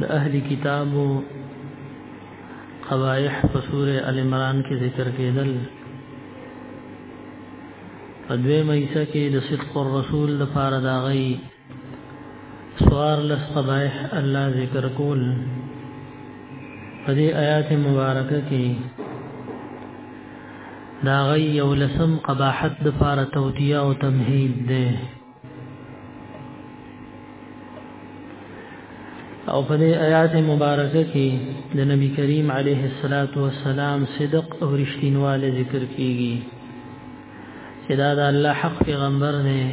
د اهل کتابو قبایح په سوره ال عمران کې ذکر کېدل په دوی مېسه کې د صدق الرسول لپاره دا غي سوار لس قبایح الله ذکر کول په دې آیات مبارکه کې دا غي یو لسم قباحت لپاره توتیا او تمهید ده او په دې آیات مبارکه کې د نبی کریم علیه الصلاۃ والسلام صدق او رښتینواله ذکر کیږي چې دا د الله حق پیغمبر دی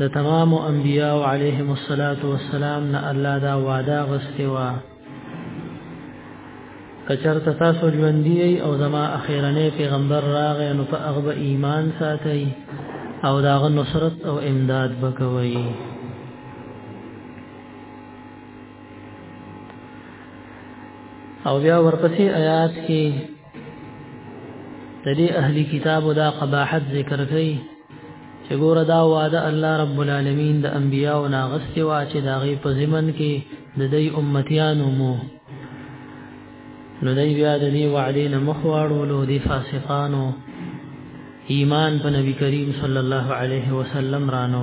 د تمام انبیاء علیهم الصلاۃ والسلام نه الله دا وعده غسته کچر تاسو ژوندۍ او زما اخیرنه پیغمبر راغې نو په هغه ایمان ساتي او داغه نصرت او امداد وکوي او بیا ورپسې آیات کې تدې اهلی کتاب دا قباحت ذکر کړي چې ګوره دا وعده الله رب العالمین د انبیاو ناغستی وا چې دا غي په زمن کې د دې امتیانو مو نو دای بیا د دې وعده نه مخواړو لو دي فاسقانو ایمان په نبی کریم صلی الله علیه وسلم رانو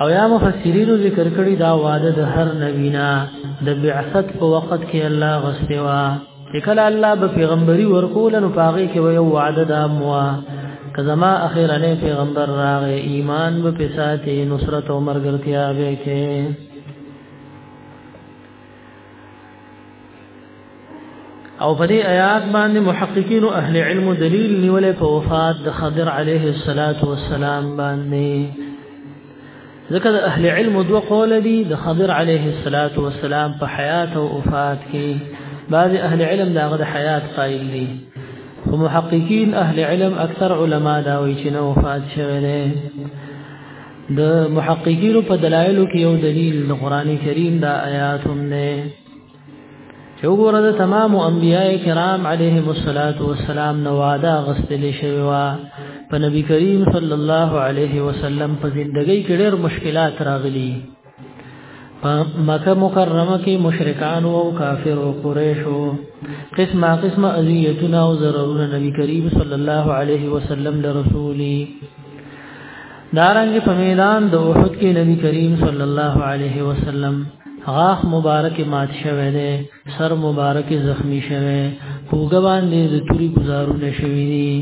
او یا مفسرینو ذکر کړی دا وعده د هر نبینا د بعثت په وخت کې الله غستوا چې کله الله به پیغمبري ورکول نو پاغه کې ویو وعده دا موا کزما اخیرنه پیغمبر راغې ایمان به پساته نصرت او مرګرتیا به کې او په دې آیات باندې محققین او اهل علم دلیل نیولې په وفات د خضر علیه الصلاۃ والسلام باندې ځکه د اهل علم دوه قول دي د خضر علیه الصلاۃ والسلام په حیات او وفات کې بعض اهل علم دا غد حیات قائل دي خو محققین اهل علم اکثر علما دا وایي چې نو وفات شوه د محققینو په دلایلو کې یو دلیل د قران کریم دا آیات هم نه چې وګوره د تمام انبیاء کرام علیهم الصلاۃ والسلام نو وعده غستل شوی و په نبی کریم صلی الله علیه وسلم په زندګۍ کې ډېر مشکلات راغلي په مکه مکرمه کې مشرکان او کافر او قریش او قسمه قسمه اذیتونه او ضررونه نبی کریم صلی الله علیه وسلم له رسولي دارنګ په میدان د احد کې نبی کریم صلی الله علیه وسلم غاخ مبارک مات شوه دی سر مبارک زخمی شوه کوګه باندې د توري گزارونه شوی دی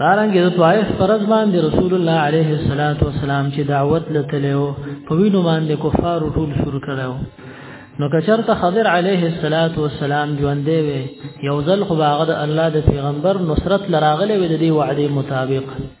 دارنګ د طائف پرز باندې رسول الله عليه الصلاه والسلام چې دعوت لتلو په وینو باندې کفار ټول شور کړو نو کچرته خضر عليه الصلاه والسلام ژوندې وي یو ځل خو باغ د الله د پیغمبر نصرت لراغله وي د دې وعده مطابق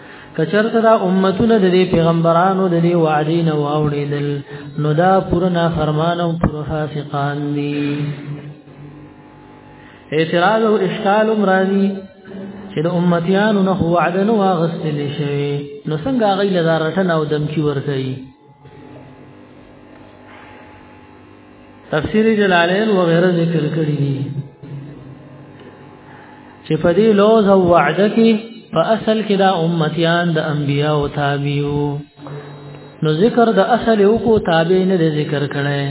کچرته دا امتونه د دې پیغمبرانو د دې وعده نه واوړېدل نو دا پورنا فرمان او پر فاسقان دي اعتراض او اشکال مرادي چې د امتیانو نه وعده نه واغستل شي نو څنګه غي لدارټن او دمکی ورکړي تفسیر جلالین وغیرہ ذکر کړی دي چې په دې لوز او وعده کې په اصل کې دا امتیان د انبیا او تابعو نو ذکر د اصل او کو تابع نه ذکر کړي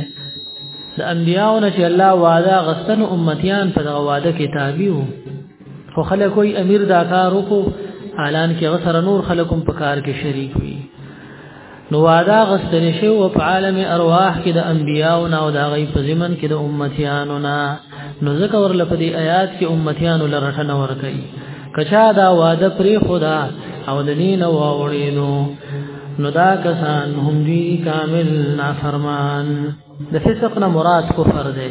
د انبیانو نه چې الله وعده غستن امتیان په دغه وعده کې تابعو خو خلک کوئی امیر دا کار وکړو اعلان کې غسر نور خلکم په کار کې شریک وي نو وادا غستل شي او په عالم ارواح کې د انبیانو او د غي په زمن کې د امتیانو نه نو ځکه ورله په دې آیات کې امتیانو لرټنه ور کوي کچا دا واده پری خدا او د دین او اورینو نو دا کسان هم دی کامل نافرمان د فسق نه مراد کفر دی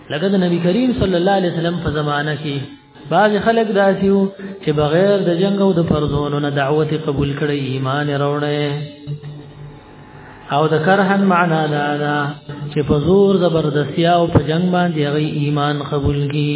لکه د نبی کریم صلی الله علیه وسلم په زمانہ کې بعض خلک داسې وو چې بغیر د جنگ او د فرضونو نه دعوت قبول کړي ایمان وروړي او د کرهن معنا دا دا چې په زور زبردستی او په جنگ باندې هغه ایمان قبول کړي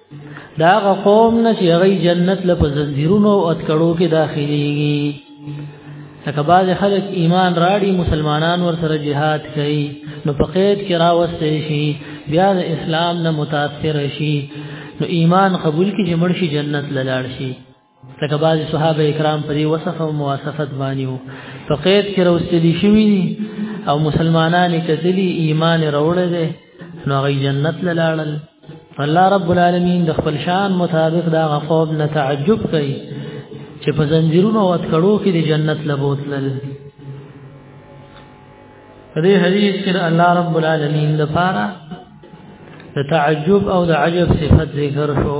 دا قوم نه چې هغه جنت له زنجیرونو او اتکړو کې داخليږي لکه باز خلک ایمان راړي مسلمانان ور سره jihad کوي نو په قید کې راوستي شي بیا د اسلام نه متاثر شي نو ایمان قبول کې جمړ شي جنت لاله شي لکه بعضی صحابه کرام په دې وصف او مواصفت باندې وو په قید کې راوستلی شوی دي او مسلمانان کتلی ایمان راوړل دي نو غي جنت لاړل الله رب العالمین د خپل شان مطابق دا غفوب نه تعجب کوي چې په زنجیرونو او اتکړو کې د جنت لبوتل په دې حدیث کې الله رب العالمین لپاره د تعجب او د عجب صفت ذکر شو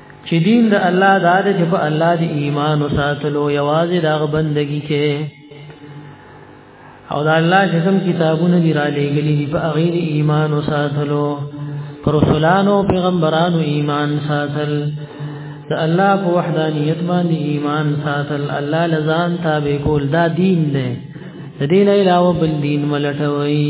چې دین د الله د عادت په الله د ایمان او ساتلو یوازې د بندګي کې او د الله چې کوم کتابونه دی را لېګلې دي په غیر ایمان او ساتلو پر رسولانو پیغمبرانو ایمان ساتل د الله په وحدانیت باندې ایمان ساتل الله لزان تابع کول دا دین دی د دین علاوه بل دین ملټوي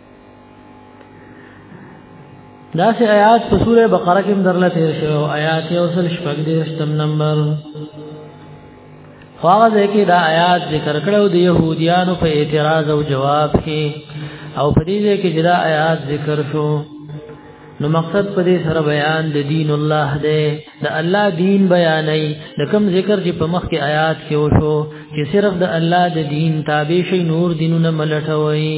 دا سه آیات په سوره بقره کې درله تیر شو آیات یو سل شپږ دې شتم نمبر خواغه ځکه دا آیات ذکر کړو د يهوديانو په اعتراض او جواب کې او په دې ځکه چې دا آیات ذکر شو نو مقصد په دې سره بیان د دین الله دی د الله دین بیانې د کوم ذکر چې په مخ کې آیات کې وشو چې صرف د الله د دین تابع شي نور دینونه ملټوي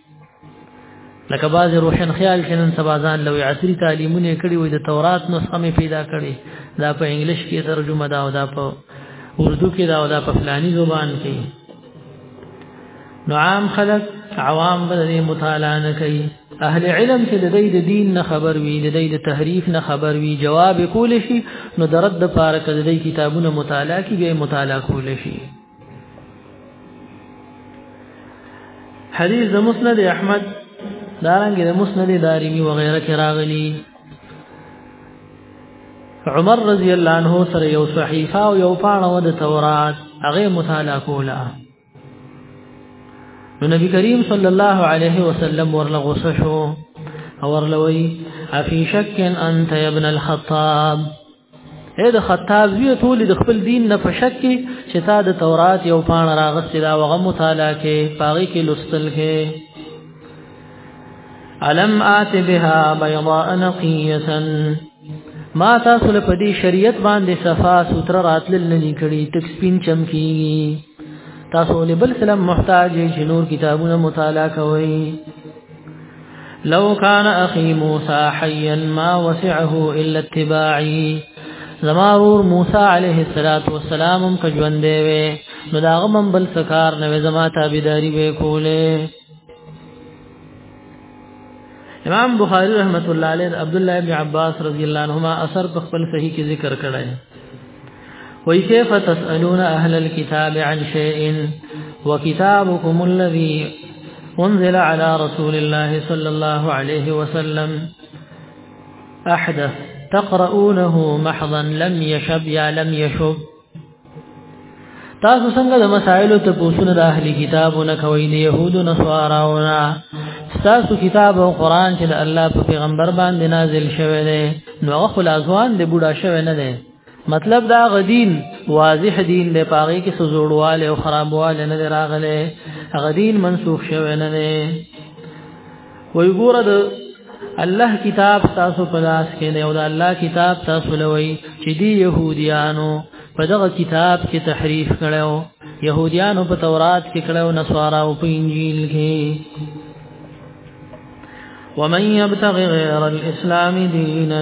لکه باز روشن خیال کې نن سبا ځان لوی عصري تعلیمونه کړي وي د تورات نسخه مې پیدا کړي دا په انګلیش کې ترجمه دا او دا په اردو کې دا او دا په فلاني زبان کې نو عام خلک عوام به دې مطالعه نه کوي اهل علم چې د دې د دین نه خبر وي د دې د تحریف نه خبر وي جواب کول شي نو درد د پاره کړي کتابونه مطالعه کوي مطالعه کول شي حدیث د مسند احمد دارنګ د مسند دارمی وغیرہ کې راغلی عمر رضی الله عنه سره یو صحیفه او یو پاڼه د تورات هغه مطالعه کوله نو نبی کریم صلی الله علیه وسلم ورله غوسه شو او ورلوي افي شك انت يا ابن الخطاب اے د خطاب زوی ټول د خپل دین نه پشک کی چې تا د تورات یو پان راغست دا وغه مطالعه کې پاغي کې لستل کې علم آت بها بيضاء نقيه ما تاسو له پدی شریعت باندې صفا سوتر راتل نه نکړي تک سپین چمکی تاسو له بل سلام محتاج جنور کتابونه مطالعه کوئ لو كان اخي موسى حيا ما وسعه الا اتباعي زمارور موسی علیه الصلاۃ والسلام هم کجوند دی وی نو داغه من بل سکار نه زما تابعداري وی کوله امام بخاری رحمت الله علیه عبد الله ابن عباس رضی الله عنهما اثر په خپل صحیح کې ذکر کړی وای کیف تسالون اهل الكتاب عن شيء وكتابكم الذي انزل على رسول الله صلى الله عليه وسلم احدث تقرؤونه محضا لم يشب يا لم يشب تاسو څنګه د مسائلو ته پوښتنه د اهلي کتابو نه کوي د يهودو نه سواراونه تاسو کتاب او قران چې د الله په پیغمبر باندې نازل شوی دی نو هغه خلاصوان د بوډا شوی نه دی مطلب دا غدین واضح دین د پاغي کې سوزوړواله او خرابواله نه راغله غدین منسوخ شوه نه نه وی ګوره د الله کتاب تاسو په لاس کې دی او د الله کتاب تاسو لوي چې دی يهوديانو په دغه کتاب کې تحریف کړو يهوديانو په تورات کې کړو نصارا او په انجیل کې ومن يبتغي غير الاسلام دينا